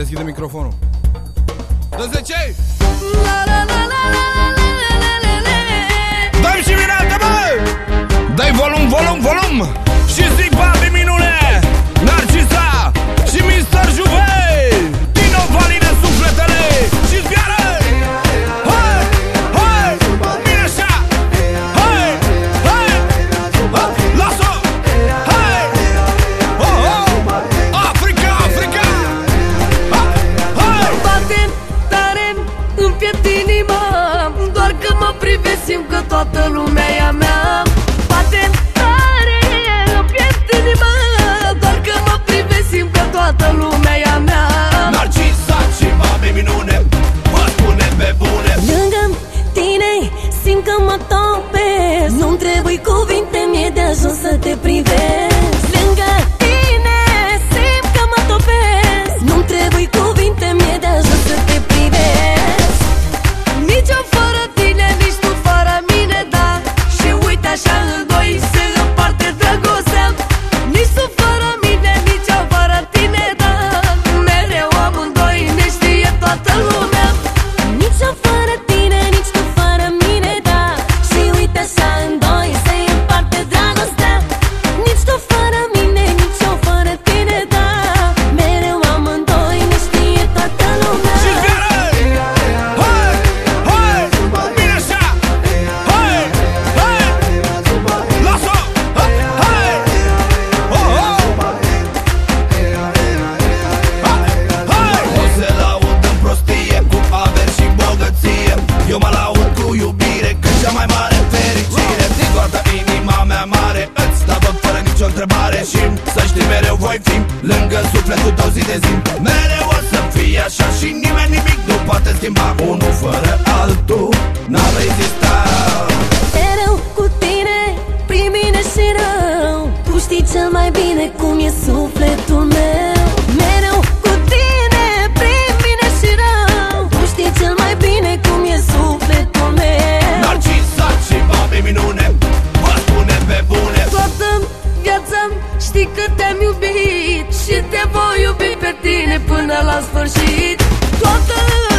Deschide microfonul. Dă 10! Dă-mi și mirată, bă! Dă-i volum, volum, volum! că mă tope Nu-mi trebuie cuvinte, mi-e de ajuns să te privesc. voi fi Lângă sufletul tău zi de zi. Mereu o să fie așa și nimeni nimic nu poate schimba. Unul fără altul n-ar exista Mereu cu tine, prin și rău. Tu știi cel mai bine cum e sufletul meu. până la sfârșit. Toată